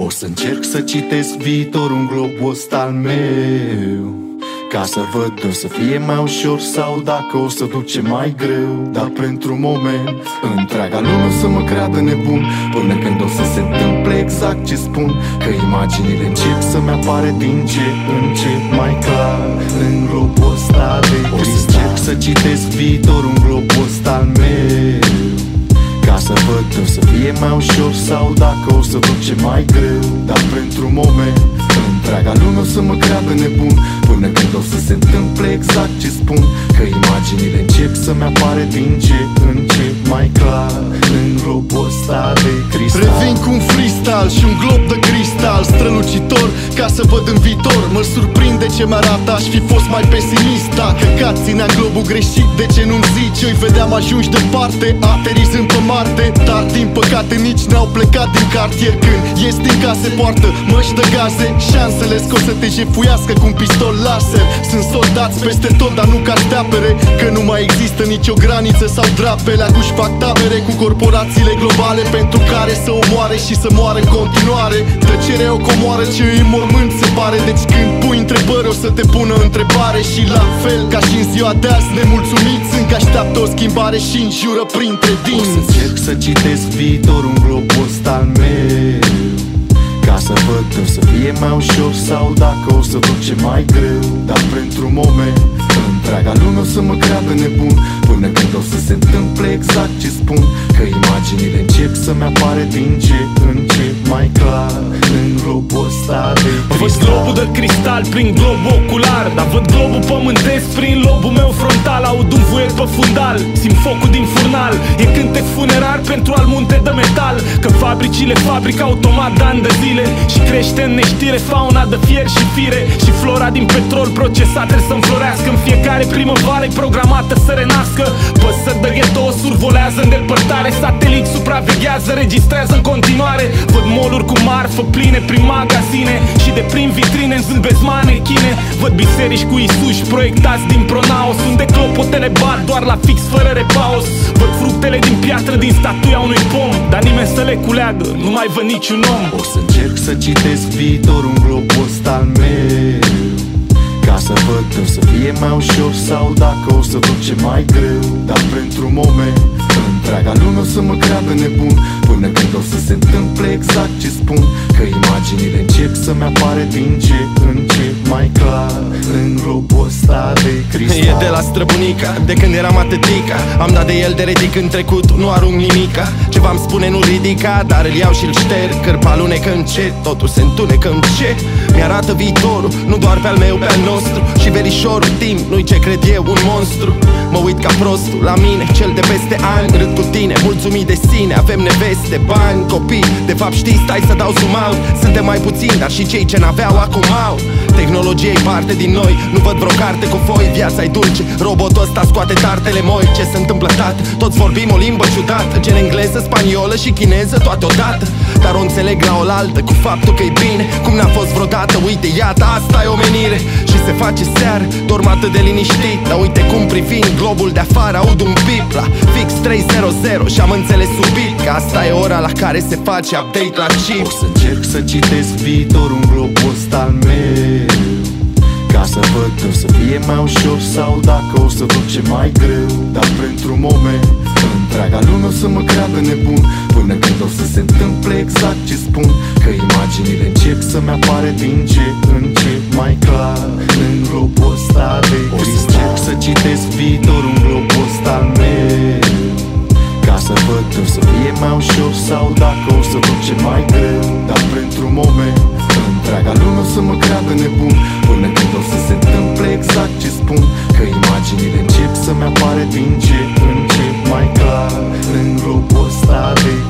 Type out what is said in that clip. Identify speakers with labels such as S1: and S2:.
S1: O să încerc să citesc viitorul în globul ăsta al meu. Ca să văd o să fie mai ușor sau dacă o să duce mai greu. Dar pentru moment întreaga lume o să mă creadă nebun. Până când o să se întâmple exact ce spun. Că imaginile încep să-mi apare din ce în ce mai clar. În globul ăsta de cristal O să încerc să citesc viitorul în să fie mai ușor sau dacă o să duce mai greu. Dar pentru moment întreaga lume o să mă creadă nebun. Până când o să se întâmple exact ce spun. Că imaginile încep să-mi apare din ce în ce mai clar. În globul ăsta de cristal.
S2: Revin cu un freestyle și un glob de cristal. Strălucitor ca să văd în viitor. Mă surprinde ce mi-arată, aș fi fost mai pesimist. Dacă ca țineam globul greșit, de ce nu-mi zici? Eu-i vedeam ajungi departe, aterizând pe Marte. Dar din păcate nici n-au plecat din cartier. Când ies din case poartă măști de gaze. Șansele scos să te jefuiască cu un pistol laser. Sunt soldați peste tot, dar nu ca apere Că nu mai există nicio graniță sau drapele Acuși fac tabere cu corporațiile globale Pentru care să omoare și să moară în continuare. Tăcerea o comoară ce îi mormânt se pare Deci când pui întrebări o să te pună întrebare. Și la fel ca și în ziua de azi nemulțumiți Încă așteaptă o schimbare și înjură printre dinți.
S1: O să încerc să citesc viitorul în globul ăsta al meu. Ca să văd o să fie mai ușor sau dacă o să duce mai greu. Dar pentru moment întreaga lume o să mă creadă nebun. Până când o să se întâmple exact ce spun. Că imaginile încep să-mi apare din ce în ce mai clar
S3: Văd
S1: cristal
S3: globul de cristal prin globul ocular Dar văd globul pământesc prin lobul meu frontal. Aud un vuiet pe fundal, simt focul din furnal. E cântec funerar pentru al munte de metal Că fabricile fabrică automat de ani de zile. Și crește în neștire fauna de fier și fire. Și flora din petrol procesat trebuie să înflorească. În fiecare primăvară e programată să renască. Păsări de ghetto survolează în depărtare Satelit supraveghează, registrează în continuare. Văd moluri cu marfă pline prin magazine Și de prin vitrine în zâmbesc manechine. Văd biserici cu isuși proiectați din pronaos Unde clopotele bat doar la fix fără repaus Văd fructele din piatră din statuia unui pom Dar nimeni să le culeagă, nu mai văd niciun om.
S1: O să încerc să citesc viitorul în globul ăsta al meu. Ca să văd o să fie mai ușor sau dacă o să duce mai greu. Dar pentru moment întreaga lume o să mă creadă nebun Până când o să se întâmple exact ce spun Că imaginile încep să-mi apare din ce în ce mai clar În globul ăsta de cristal
S2: E de la străbunica, de când eram atâtica Am dat de el de ridic în trecut, nu arunc nimica. Ce v-am spune nu ridica, dar îl iau și-l șterg. Cârpa alunecă încet, totul se întunecă încet Mi-arată viitorul, nu doar pe al meu, pe al nostru. Și verișorul timp, nu-i ce cred eu, un monstru. Mă uit ca prostul la mine, cel de peste ani. Râd cu tine, mulțumit de sine, avem neveste, bani, copii. De fapt știi, stai să dau zoom out Suntem mai puțini, dar și cei ce n-aveau acum au. Tehnologia e parte din noi Nu văd vreo carte cu foi, viața e dulce. Robotul ăsta scoate tartele moi Ce se întâmplă, tată? Toți vorbim o limbă ciudată Gen engleză, spaniolă și chineză toate odată. Dar o înțeleg la oaltă cu faptul că e bine Cum n-a fost vreodată, uite, iată, asta e omenire Și se face seară, dorm atât de liniștit Dar uite cum privind globul de afară Aud un pip la fix 300 Și am înțeles subit că asta e ora la care se face update la chip.
S1: O să încerc să citesc viitorul în globul ăsta al meu. Ca să văd o să fie mai ușor sau dacă o să duce mai greu. Dar pentru moment întreaga lume o să mă creadă nebun. Până când o să se întâmple exact ce spun. Că imaginile încep să-mi apare din ce în ce mai clar. În globul ăsta de cristal O să încerc să citesc viitorul în globul ăsta al meu. Ca să văd o să fie mai ușor sau dacă o să duce mai greu. Dar pentru moment întreaga lume o să mă creadă nebun. Până când o să se întâmple exact ce spun. Că imaginile încep să-mi apare din ce în ce mai clar În globul ăsta de cristal